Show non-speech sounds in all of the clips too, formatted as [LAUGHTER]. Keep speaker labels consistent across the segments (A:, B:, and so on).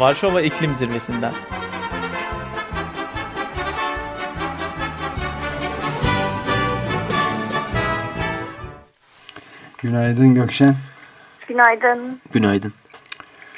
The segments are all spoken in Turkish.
A: Varşova İklim Zirvesi'nden.
B: Günaydın Gökşen.
C: Günaydın.
D: Günaydın.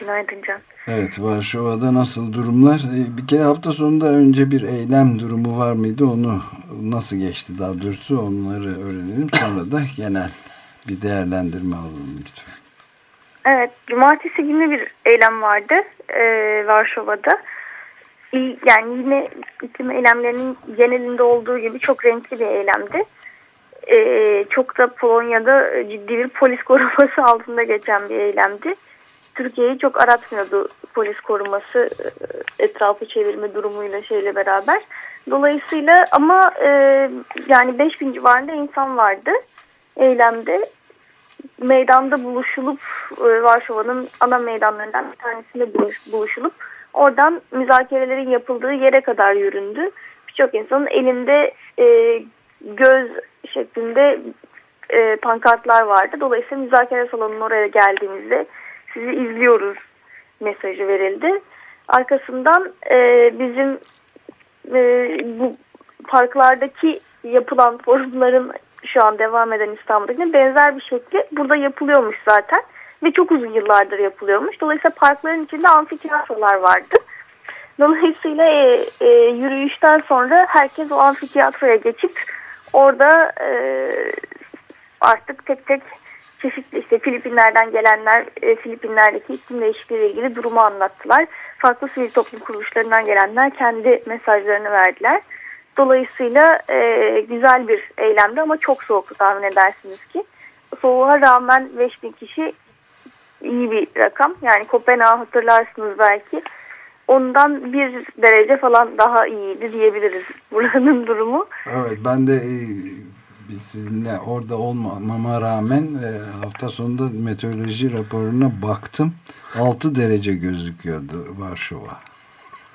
C: Günaydın Can.
B: Evet Varşova'da nasıl durumlar? Ee, bir kere hafta sonunda önce bir eylem durumu var mıydı? Onu nasıl geçti daha doğrusu onları öğrenelim. Sonra da genel bir değerlendirme alalım lütfen.
C: Evet, cumartesi günü bir eylem vardı e, Varşova'da. Yani yine iklim eylemlerinin genelinde olduğu gibi çok renkli bir eylemdi. E, çok da Polonya'da ciddi bir polis [LAUGHS] koruması altında geçen bir eylemdi. Türkiye'yi çok aratmıyordu polis koruması e, etrafı çevirme durumuyla şeyle beraber. Dolayısıyla ama e, yani 5000 civarında insan vardı eylemde. Meydanda buluşulup e, Varşova'nın ana meydanlarından bir tanesinde buluş, buluşulup oradan müzakerelerin yapıldığı yere kadar yüründü. Birçok insanın elinde e, göz şeklinde e, pankartlar vardı. Dolayısıyla müzakere salonunun oraya geldiğimizde sizi izliyoruz mesajı verildi. Arkasından e, bizim e, bu parklardaki yapılan forumların şu an devam eden İstanbul'daki benzer bir şekli burada yapılıyormuş zaten. Ve çok uzun yıllardır yapılıyormuş. Dolayısıyla parkların içinde amfitiyatrolar vardı. Dolayısıyla e, e, yürüyüşten sonra herkes o amfitiyatroya geçip orada e, artık tek tek çeşitli işte Filipinler'den gelenler e, Filipinler'deki iklim değişikliği ilgili durumu anlattılar. Farklı sivil toplum kuruluşlarından gelenler kendi mesajlarını verdiler. Dolayısıyla e, güzel bir eylemdi ama çok soğuktu tahmin edersiniz ki. Soğuğa rağmen 5000 kişi iyi bir rakam. Yani Kopenhag hatırlarsınız belki. Ondan bir derece falan daha iyiydi diyebiliriz [LAUGHS] buranın durumu.
B: Evet ben de e, sizinle orada olmama rağmen e, hafta sonunda meteoroloji raporuna baktım. 6 derece gözüküyordu Varşova.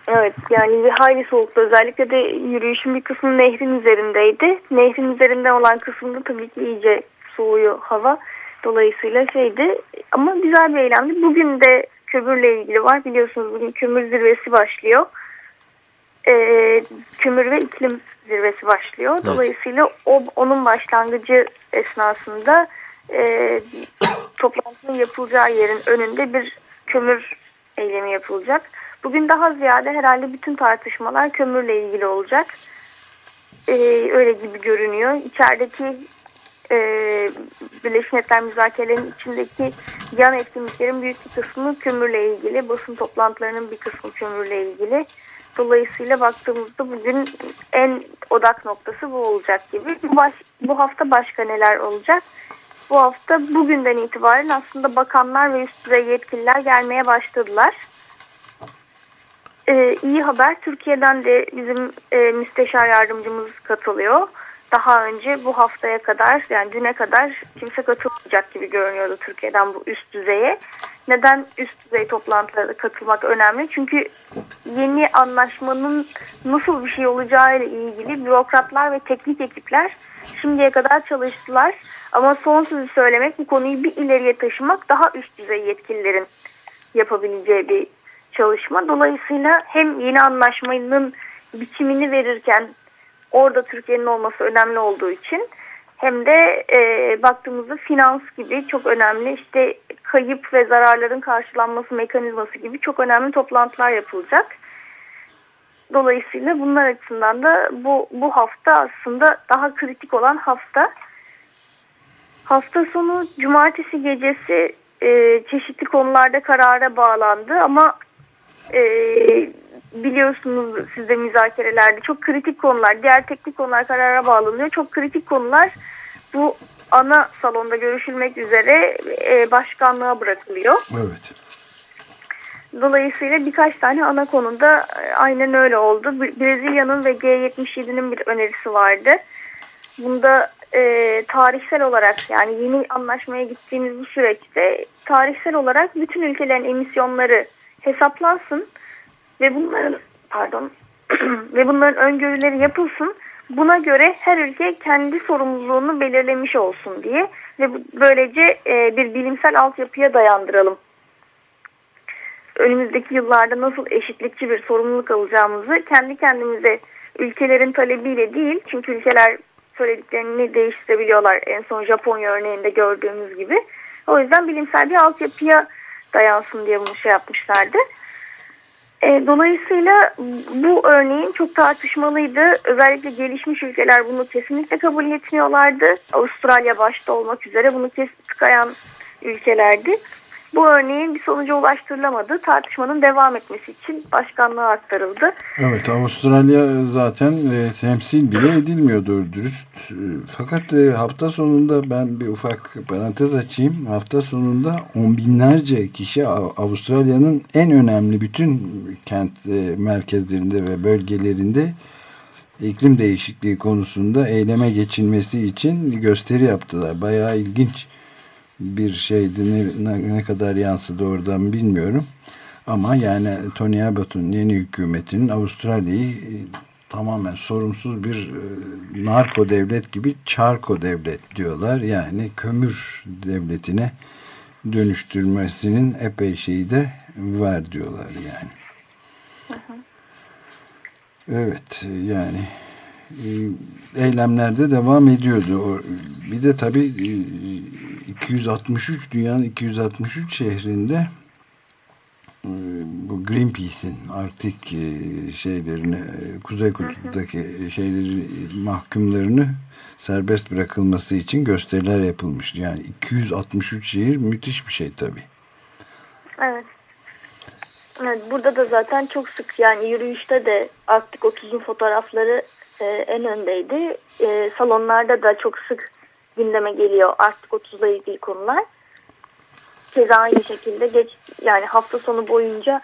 C: Evet yani bir hayli soğuktu. Özellikle de yürüyüşün bir kısmı nehrin üzerindeydi. Nehrin üzerinden olan kısmında tabii ki iyice soğuyor hava. Dolayısıyla şeydi ama güzel bir eylemdi. Bugün de kömürle ilgili var. Biliyorsunuz bugün kömür zirvesi başlıyor. Ee, kömür ve iklim zirvesi başlıyor. Evet. Dolayısıyla o, onun başlangıcı esnasında e, toplantının yapılacağı yerin önünde bir kömür eylemi yapılacak. Bugün daha ziyade herhalde bütün tartışmalar kömürle ilgili olacak. Ee, öyle gibi görünüyor. İçerideki e, Birleşmiş Milletler müzakerelerinin içindeki yan etkinliklerin büyük bir kısmı kömürle ilgili. Basın toplantılarının bir kısmı kömürle ilgili. Dolayısıyla baktığımızda bugün en odak noktası bu olacak gibi. Baş, bu hafta başka neler olacak? Bu hafta bugünden itibaren aslında bakanlar ve üst düzey yetkililer gelmeye başladılar. Ee, iyi haber Türkiye'den de bizim e, müsteşar yardımcımız katılıyor. Daha önce bu haftaya kadar yani düne kadar kimse katılmayacak gibi görünüyordu Türkiye'den bu üst düzeye. Neden üst düzey toplantılara katılmak önemli? Çünkü yeni anlaşmanın nasıl bir şey olacağı ile ilgili bürokratlar ve teknik ekipler şimdiye kadar çalıştılar. Ama son sözü söylemek bu konuyu bir ileriye taşımak daha üst düzey yetkililerin yapabileceği bir çalışma. Dolayısıyla hem yeni anlaşmanın biçimini verirken orada Türkiye'nin olması önemli olduğu için hem de e, baktığımızda finans gibi çok önemli işte kayıp ve zararların karşılanması mekanizması gibi çok önemli toplantılar yapılacak. Dolayısıyla bunlar açısından da bu, bu hafta aslında daha kritik olan hafta. Hafta sonu cumartesi gecesi e, çeşitli konularda karara bağlandı ama e, biliyorsunuz sizde müzakerelerde çok kritik konular, diğer teknik konular karara bağlanıyor. Çok kritik konular bu ana salonda görüşülmek üzere e, başkanlığa bırakılıyor.
B: Evet.
C: Dolayısıyla birkaç tane ana konuda e, aynen öyle oldu. Brezilya'nın ve G77'nin bir önerisi vardı. Bunda e, tarihsel olarak yani yeni anlaşmaya gittiğimiz bu süreçte tarihsel olarak bütün ülkelerin emisyonları hesaplansın ve bunların pardon [CLEARS THROAT] ve bunların öngörüleri yapılsın. Buna göre her ülke kendi sorumluluğunu belirlemiş olsun diye ve böylece e, bir bilimsel altyapıya dayandıralım önümüzdeki yıllarda nasıl eşitlikçi bir sorumluluk alacağımızı kendi kendimize ülkelerin talebiyle değil çünkü ülkeler söylediklerini değiştirebiliyorlar en son Japonya örneğinde gördüğümüz gibi. O yüzden bilimsel bir altyapıya dayansın diye bunu şey yapmışlardı. E, dolayısıyla bu örneğin çok tartışmalıydı. Özellikle gelişmiş ülkeler bunu kesinlikle kabul etmiyorlardı. Avustralya başta olmak üzere bunu kesip tıkayan ülkelerdi. Bu örneğin bir sonuca ulaştırılamadı. Tartışmanın devam etmesi için başkanlığa aktarıldı.
B: Evet Avustralya zaten e, temsil bile edilmiyor doğru dürüst. E, fakat e, hafta sonunda ben bir ufak parantez açayım. Hafta sonunda on binlerce kişi Avustralya'nın en önemli bütün kent e, merkezlerinde ve bölgelerinde iklim değişikliği konusunda eyleme geçilmesi için gösteri yaptılar. Bayağı ilginç bir şeydi. Ne, ne kadar yansıdı oradan bilmiyorum. Ama yani Tony Abbott'un yeni hükümetinin Avustralya'yı e, tamamen sorumsuz bir e, narko devlet gibi çarko devlet diyorlar. Yani kömür devletine dönüştürmesinin epey şeyi de var diyorlar yani. Evet yani eylemlerde devam ediyordu. Bir de tabii 263 dünyanın 263 şehrinde e, bu Greenpeace'in Arktik e, şeylerini e, Kuzey Kutbu'daki şeyleri mahkumlarını serbest bırakılması için gösteriler yapılmış. Yani 263 şehir müthiş bir şey tabi.
C: Evet. Evet, burada da zaten çok sık yani yürüyüşte de Arktik 30'un fotoğrafları e, en öndeydi. E, salonlarda da çok sık gündeme geliyor Arktik 30'la ilgili konular. Keza aynı şekilde geç yani hafta sonu boyunca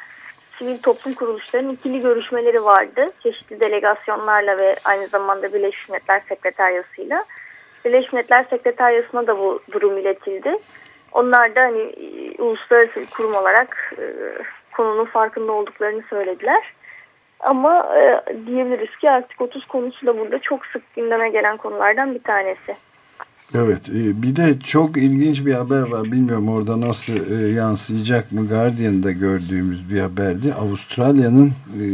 C: sivil toplum kuruluşlarının ikili görüşmeleri vardı. Çeşitli delegasyonlarla ve aynı zamanda Birleşmiş Milletler Sekreteryası'yla. Birleşmiş Milletler Sekreteryası'na da bu durum iletildi. Onlar da hani e, uluslararası bir kurum olarak e, konunun farkında olduklarını söylediler. Ama e, diyebiliriz ki Arktik 30 konusu da burada çok sık gündeme gelen konulardan bir tanesi.
B: Evet e, bir de çok ilginç bir haber var bilmiyorum orada nasıl e, yansıyacak mı Guardian'da gördüğümüz bir haberdi Avustralya'nın e,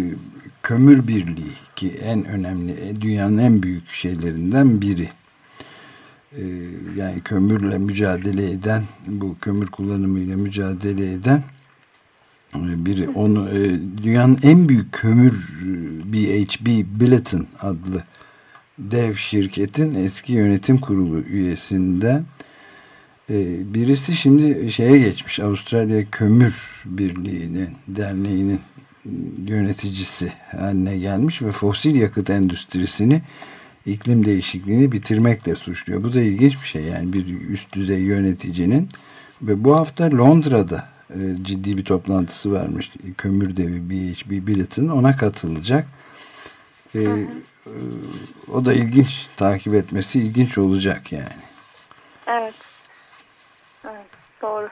B: kömür birliği ki en önemli dünyanın en büyük şeylerinden biri yani kömürle mücadele eden bu kömür kullanımıyla mücadele eden biri onu dünyanın en büyük kömür BHP Billiton adlı dev şirketin eski yönetim kurulu üyesinden e, birisi şimdi şeye geçmiş Avustralya Kömür Birliği'nin derneğinin yöneticisi haline gelmiş ve fosil yakıt endüstrisini iklim değişikliğini bitirmekle suçluyor. Bu da ilginç bir şey yani bir üst düzey yöneticinin ve bu hafta Londra'da e, ciddi bir toplantısı varmış. Kömür devi BHP Billiton ona katılacak. E, ee, o da ilginç takip etmesi ilginç olacak yani.
C: Evet. Evet doğru.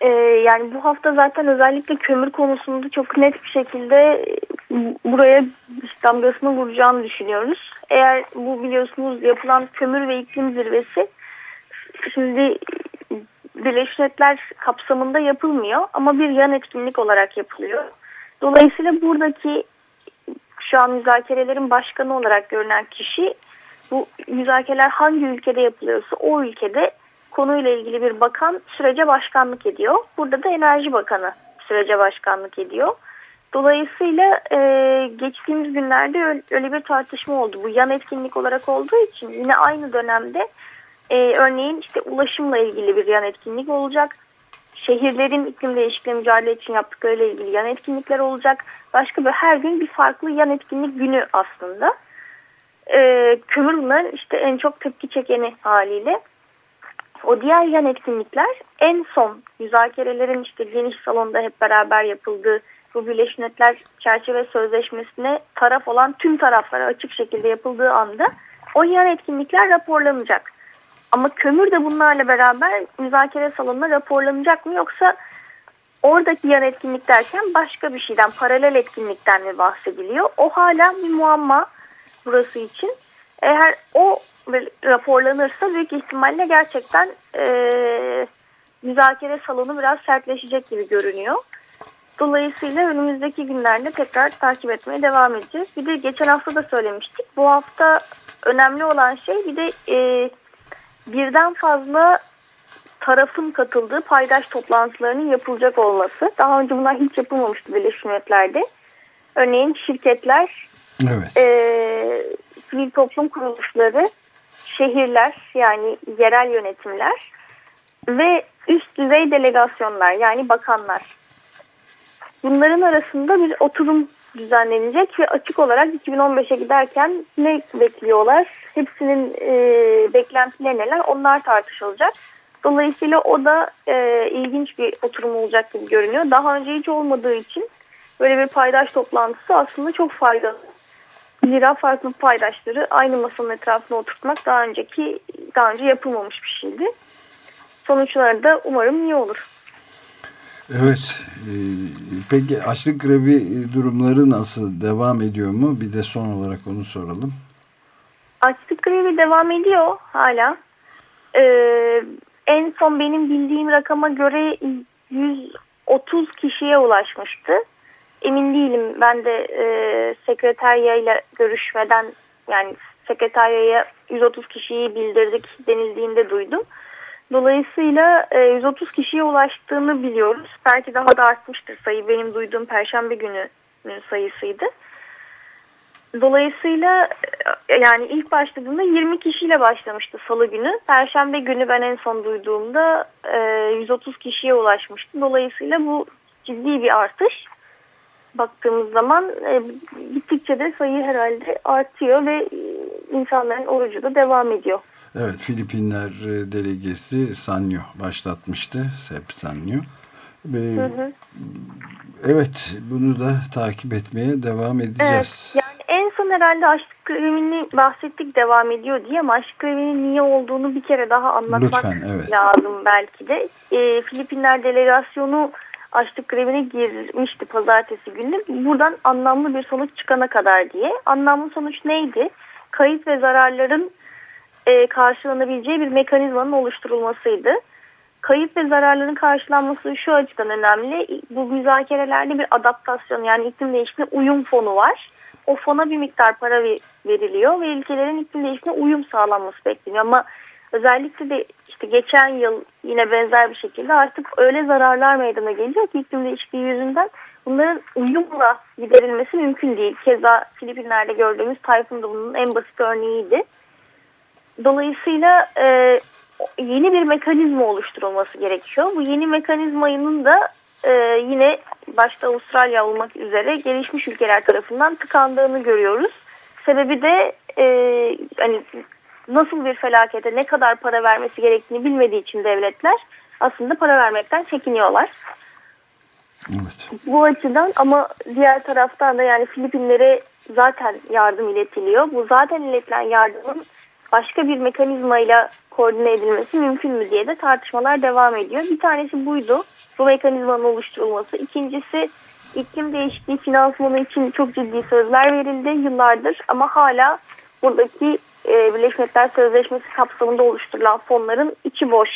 C: Ee, yani bu hafta zaten özellikle kömür konusunda çok net bir şekilde buraya damgasını vuracağını düşünüyoruz. Eğer bu biliyorsunuz yapılan kömür ve iklim zirvesi şimdi Birleşmiş Milletler kapsamında yapılmıyor ama bir yan etkinlik olarak yapılıyor. Dolayısıyla buradaki şu an müzakerelerin başkanı olarak görünen kişi bu müzakereler hangi ülkede yapılıyorsa o ülkede konuyla ilgili bir bakan sürece başkanlık ediyor. Burada da Enerji Bakanı sürece başkanlık ediyor. Dolayısıyla e, geçtiğimiz günlerde öyle bir tartışma oldu. Bu yan etkinlik olarak olduğu için yine aynı dönemde e, örneğin işte ulaşımla ilgili bir yan etkinlik olacak. Şehirlerin iklim değişikliği mücadele için yaptıklarıyla ilgili yan etkinlikler olacak başka bir her gün bir farklı yan etkinlik günü aslında. E, kömür bunların işte en çok tepki çekeni haliyle. O diğer yan etkinlikler en son müzakerelerin işte geniş salonda hep beraber yapıldığı bu Birleşmiş Milletler Çerçeve Sözleşmesi'ne taraf olan tüm taraflara açık şekilde yapıldığı anda o yan etkinlikler raporlanacak. Ama kömür de bunlarla beraber müzakere salonuna raporlanacak mı yoksa oradaki yan etkinlik derken başka bir şeyden, paralel etkinlikten mi bahsediliyor? O hala bir muamma burası için. Eğer o raporlanırsa büyük ihtimalle gerçekten e, müzakere salonu biraz sertleşecek gibi görünüyor. Dolayısıyla önümüzdeki günlerde tekrar takip etmeye devam edeceğiz. Bir de geçen hafta da söylemiştik. Bu hafta önemli olan şey bir de e, birden fazla tarafın katıldığı paydaş toplantılarının yapılacak olması. Daha önce bunlar hiç yapılmamıştı Birleşmiş Milletler'de. Örneğin şirketler,
B: evet.
C: e, sivil toplum kuruluşları, şehirler yani yerel yönetimler ve üst düzey delegasyonlar yani bakanlar. Bunların arasında bir oturum düzenlenecek ve açık olarak 2015'e giderken ne bekliyorlar? Hepsinin e, beklentileri neler? Onlar tartışılacak. Dolayısıyla o da e, ilginç bir oturum olacak gibi görünüyor. Daha önce hiç olmadığı için böyle bir paydaş toplantısı aslında çok faydalı. Zira farklı paydaşları aynı masanın etrafına oturtmak daha önceki daha önce yapılmamış bir şeydi. Sonuçları da umarım iyi olur.
B: Evet. E, peki açlık grevi durumları nasıl? Devam ediyor mu? Bir de son olarak onu soralım.
C: Açlık grevi devam ediyor hala. Ee, en son benim bildiğim rakama göre 130 kişiye ulaşmıştı. Emin değilim. Ben de e, sekreterya ile görüşmeden yani sekreteryaya 130 kişiyi bildirdik denildiğinde duydum. Dolayısıyla e, 130 kişiye ulaştığını biliyoruz. Belki daha da artmıştır sayı. Benim duyduğum perşembe günü sayısıydı. Dolayısıyla e, yani ilk başladığında 20 kişiyle başlamıştı salı günü. Perşembe günü ben en son duyduğumda e, 130 kişiye ulaşmıştı. Dolayısıyla bu ciddi bir artış. Baktığımız zaman e, gittikçe de sayı herhalde artıyor ve e, insanların orucu da devam ediyor.
B: Evet Filipinler e, delegesi Sanyo başlatmıştı. Sep Sanyo. Ve, hı hı. Evet bunu da takip etmeye devam edeceğiz.
C: Evet, herhalde açlık grevini bahsettik devam ediyor diye ama açlık grevinin niye olduğunu bir kere daha anlatmak Lütfen, evet. lazım belki de. E, Filipinler delegasyonu açlık grevine girmişti pazartesi günü. Buradan anlamlı bir sonuç çıkana kadar diye. Anlamlı sonuç neydi? Kayıp ve zararların e, karşılanabileceği bir mekanizmanın oluşturulmasıydı. Kayıp ve zararların karşılanması şu açıdan önemli. Bu müzakerelerde bir adaptasyon yani iklim değişikliğine uyum fonu var. O fona bir miktar para veriliyor ve ülkelerin iklim değişikliğine uyum sağlanması bekleniyor. Ama özellikle de işte geçen yıl yine benzer bir şekilde artık öyle zararlar meydana geliyor ki iklim değişikliği yüzünden bunların uyumla giderilmesi mümkün değil. Keza Filipinler'de gördüğümüz Tayfun da bunun en basit örneğiydi. Dolayısıyla e, yeni bir mekanizma oluşturulması gerekiyor. Bu yeni mekanizmanın da e, yine başta Avustralya olmak üzere gelişmiş ülkeler tarafından tıkandığını görüyoruz. Sebebi de e, hani nasıl bir felakete ne kadar para vermesi gerektiğini bilmediği için devletler aslında para vermekten çekiniyorlar.
B: Evet.
C: Bu açıdan ama diğer taraftan da yani Filipinlere zaten yardım iletiliyor. Bu zaten iletilen yardımın başka bir mekanizmayla koordine edilmesi mümkün mü diye de tartışmalar devam ediyor. Bir tanesi buydu. Bu mekanizmanın oluşturulması. İkincisi iklim değişikliği finansmanı için çok ciddi sözler verildi yıllardır ama hala buradaki e, Birleşmiş Milletler Sözleşmesi kapsamında oluşturulan fonların içi boş.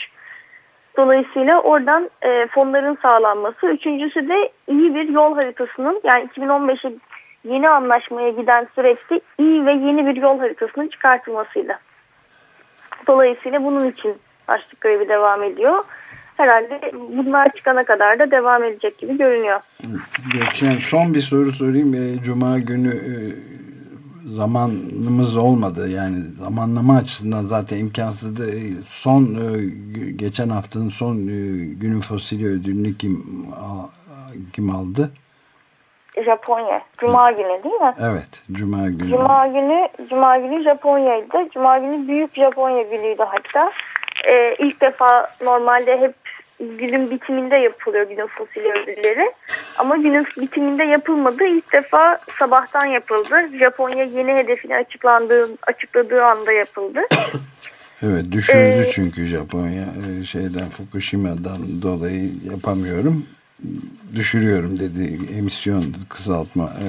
C: Dolayısıyla oradan e, fonların sağlanması. Üçüncüsü de iyi bir yol haritasının yani 2015'e yeni anlaşmaya giden süreçte iyi ve yeni bir yol haritasının çıkartılmasıydı. Dolayısıyla bunun için açlık grevi devam ediyor. Herhalde bunlar çıkana kadar da devam edecek gibi görünüyor.
B: Geçen son bir soru sorayım. E, Cuma günü e, zamanımız olmadı. Yani zamanlama açısından zaten imkansızdı. E, son e, geçen haftanın son günün fosili ödülünü kim kim aldı?
C: Japonya. Cuma günü değil mi?
B: Evet. Cuma günü.
C: Cuma günü, Cuma günü Japonya'ydı. Cuma günü büyük Japonya günüydü hatta. Ee, ilk defa normalde hep günün bitiminde yapılıyor günün fosil ödülleri. Ama günün bitiminde yapılmadı. İlk defa sabahtan yapıldı. Japonya yeni hedefini açıklandığı, açıkladığı anda yapıldı. [COUGHS]
B: evet düşürdü ee, çünkü Japonya e, şeyden Fukushima'dan dolayı yapamıyorum düşürüyorum dedi emisyon kısaltma e,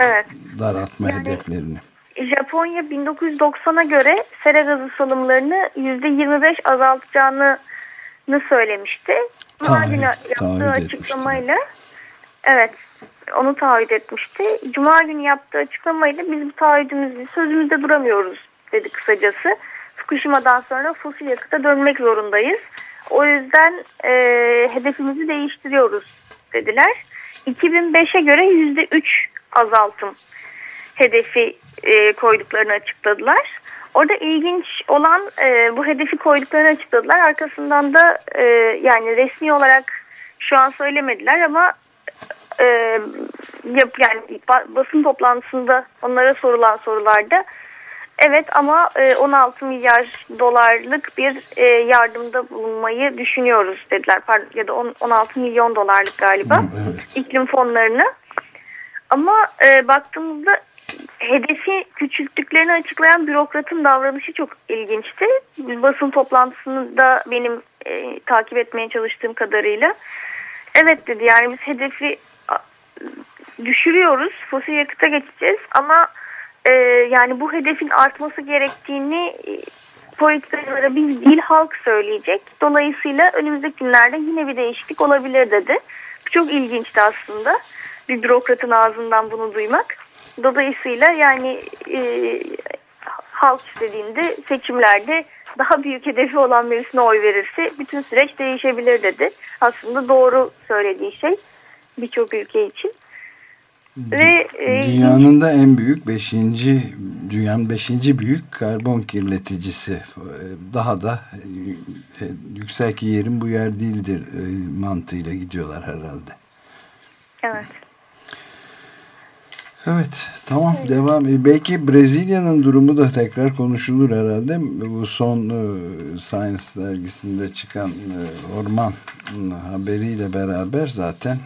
C: evet.
B: daraltma yani, hedeflerini.
C: Japonya 1990'a göre sera gazı salımlarını %25 azaltacağını söylemişti. Günü yaptığı açıklamayla evet onu taahhüt etmişti. Cuma günü yaptığı açıklamayla biz bu taahhüdümüzü sözümüzde duramıyoruz dedi kısacası. Fukushima'dan sonra fosil yakıta dönmek zorundayız. O yüzden e, hedefimizi değiştiriyoruz dediler. 2005'e göre %3 azaltım hedefi e, koyduklarını açıkladılar. Orada ilginç olan e, bu hedefi koyduklarını açıkladılar. Arkasından da e, yani resmi olarak şu an söylemediler ama e, yani basın toplantısında onlara sorulan sorularda evet ama e, 16 milyar dolarlık bir e, yardımda bulunmayı düşünüyoruz dediler. Pardon, ya da 10, 16 milyon dolarlık galiba evet. iklim fonlarını. Ama e, baktığımızda hedefi küçülttüklerini açıklayan bürokratın davranışı çok ilginçti. Basın toplantısında benim e, takip etmeye çalıştığım kadarıyla evet dedi yani biz hedefi düşürüyoruz fosil yakıta geçeceğiz ama e, yani bu hedefin artması gerektiğini e, politikacılara biz değil halk söyleyecek. Dolayısıyla önümüzdeki günlerde yine bir değişiklik olabilir dedi. Bu çok ilginçti aslında bir bürokratın ağzından bunu duymak. Dolayısıyla yani e, halk istediğinde seçimlerde daha büyük hedefi olan birisine oy verirse bütün süreç değişebilir dedi. Aslında doğru söylediği şey birçok ülke için.
B: Ve e, dünyanın da en büyük beşinci dünyanın beşinci büyük karbon kirleticisi e, daha da e, yüksek yerin bu yer değildir mantığıyla gidiyorlar herhalde.
C: Evet.
B: Evet tamam evet. devam. E, belki Brezilya'nın durumu da tekrar konuşulur herhalde. Bu son e, Science dergisinde çıkan e, orman haberiyle beraber zaten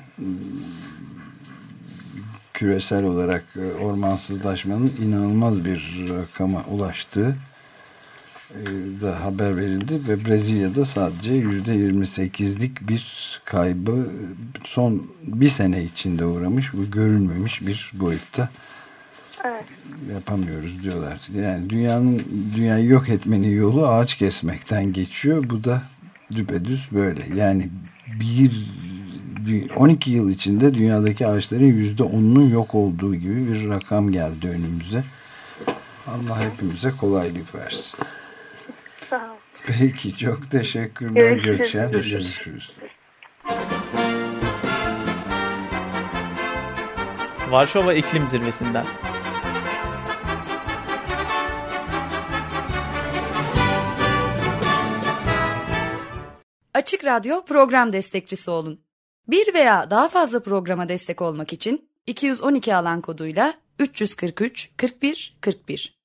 B: küresel olarak ormansızlaşmanın inanılmaz bir rakama ulaştığı da haber verildi ve Brezilya'da sadece yüzde 28'lik bir kaybı son bir sene içinde uğramış. Bu görülmemiş bir boyutta. Evet. Yapamıyoruz diyorlar. Yani dünyanın dünyayı yok etmenin yolu ağaç kesmekten geçiyor. Bu da düpedüz böyle. Yani bir 12 yıl içinde dünyadaki ağaçların yüzde 10'unun yok olduğu gibi bir rakam geldi önümüze. Allah hepimize kolaylık versin. Peki çok teşekkürler Görüşürüz. Gökşen. Görüşürüz. Görüşürüz.
A: Varşova İklim Zirvesi'nden.
D: Açık Radyo program destekçisi olun. Bir veya daha fazla programa destek olmak için 212 alan koduyla 343 41 41